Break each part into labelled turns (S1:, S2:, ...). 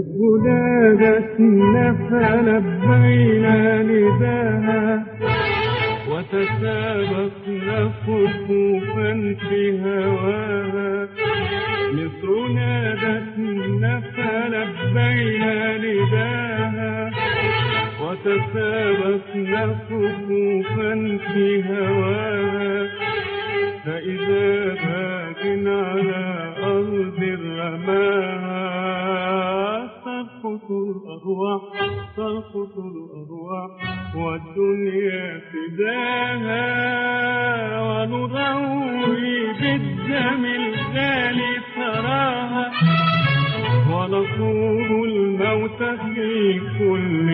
S1: مثل نادتنا فلبينا نداها. وتسابقنا خطوفا في هواها. مصر نادتنا فلبينا نداها. وتسابقنا خطوفا في هواها. فإذا ترقص الأرواح والدنيا فداها ونضوي بالدم الغالي ثراها ونصوب الموت في كل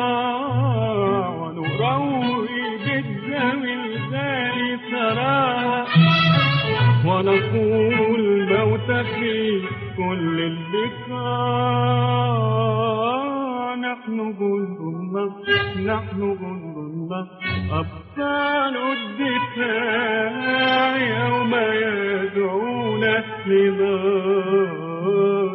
S1: البقاع ونروي بالدم الغالي ثراها ونصوب الموت في كل البقاع النصر نحن النصر أبطال الدفاع يوم يدعونا لنار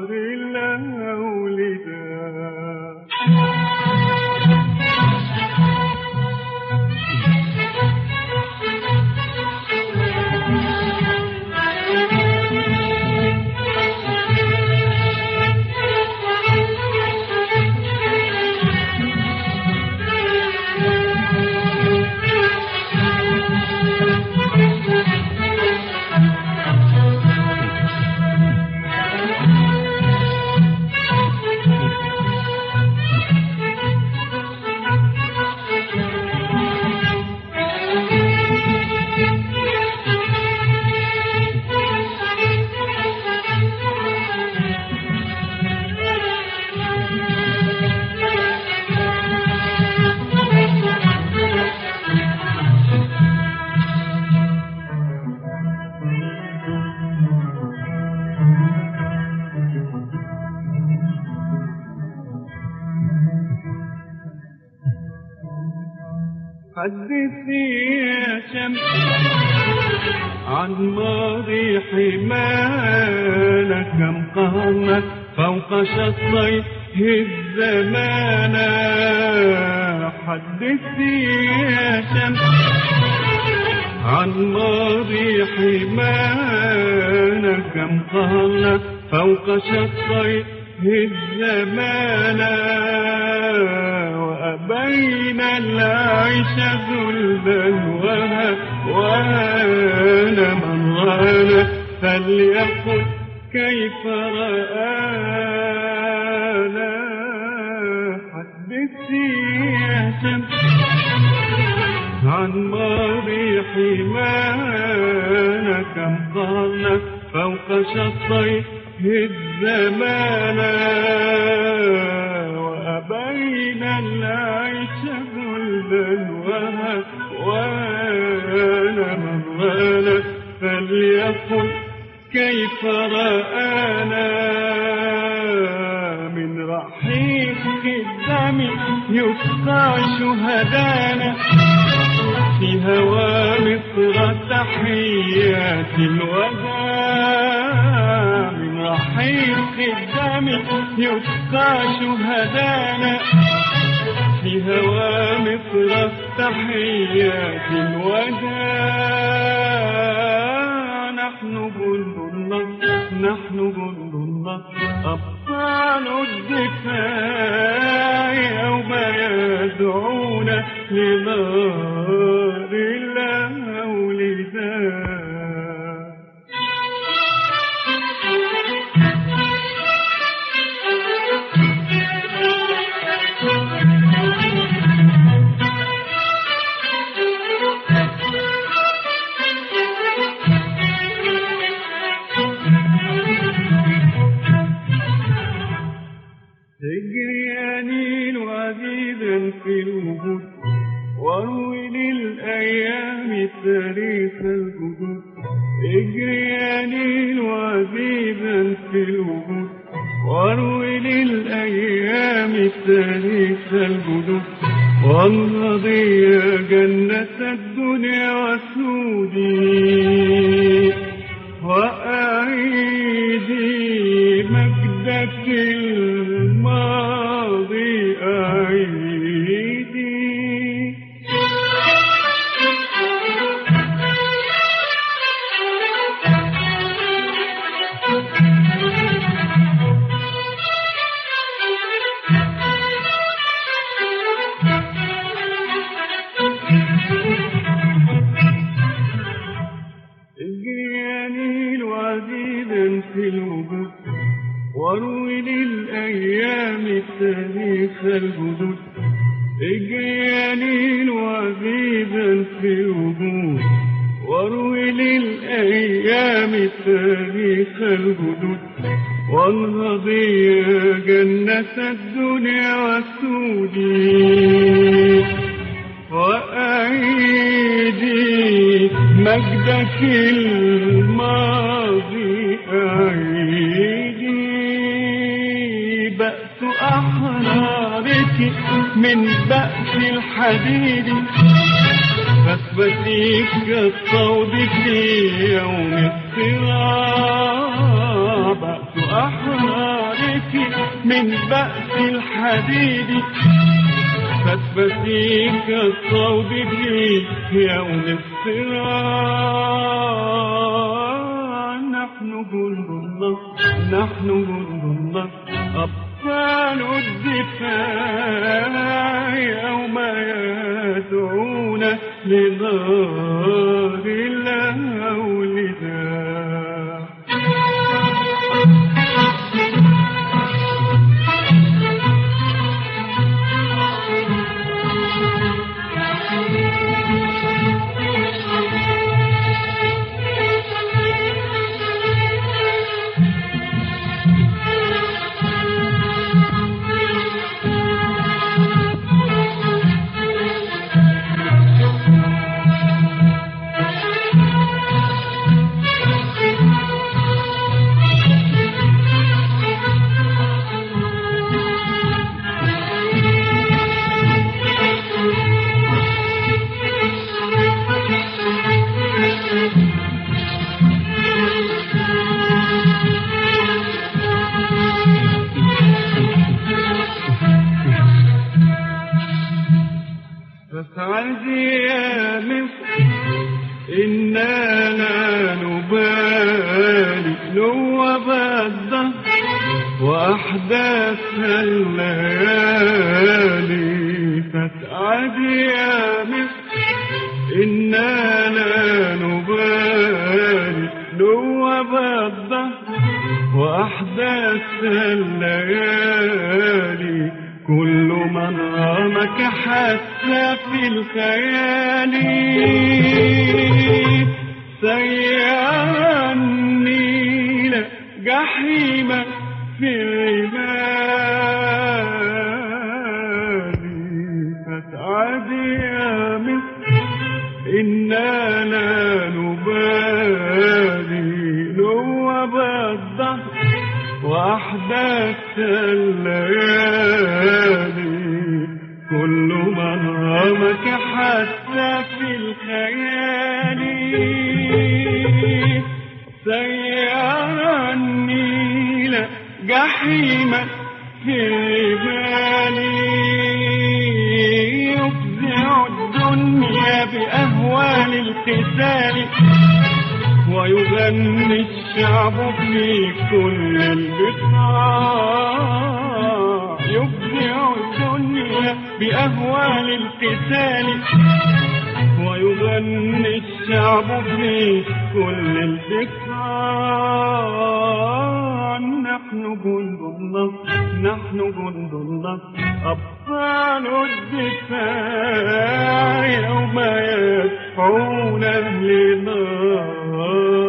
S1: حدثي يا شمس عن ماضي حمانا كم قامت فوق شطيه الزمان حدثي يا شمس عن ماضي حمانا كم قامت فوق شطيه الزمان. وأبينا العيش ذلا وهوانا من رانا فليقل كيف رآنا. حدثي يا شمس. عن ماضي حمانا كم ضلت فوق شطيه الزمان. وأبينا العيش ذلا وهوانا من غالت فليقل كيف رآنا من رحيق الدم يسقى شهدانا. في هوى مصر تحيات الوداع من رحيق الدم يسقى شهدانا في هوى مصر تحيات الوداع نحن جند النصر نحن جند النصر أبطال الدفاع. يوم يدعونا لنار في الوجود واروي للأيام تاريخ الجدود اجري يا نيل عزيزا في الوجود واروي للأيام تاريخ الجدود وانهضي يا جنة الدنيا وسودي اجري يا نيل وزيدا في الوجود واروي للأيام تاريخ الجدود وانهضي يا جنة الدنيا والسودي وأعيدي مجدك الماضي أعيدي من بأس الحديد. فاثبتي كالصوت في يوم الصراع بأس أحرارك من بأس الحديد. فاثبتي كالصوت في يوم الصراع نحن جند الله نحن جند الله. أبطال الدفاع يوم يدعون لدار يا مصر. إنا لا نبالي نوب الدهر وأحداث الليالي في الرمال فاسعد يا مصر إنا نبالي نوب الدهر وأحداث الليالي. كل من رمك حتى في الخيال. النيل جحيما في الرمال يفزع الدنيا بأهوال القتال ويغني الشعب في كل البقاع يبدع الدنيا بأهوال القتال ويغني الشعب في كل البقاع جند الله نحن جند الله أبطال الدفاع يوم يدفعون لنار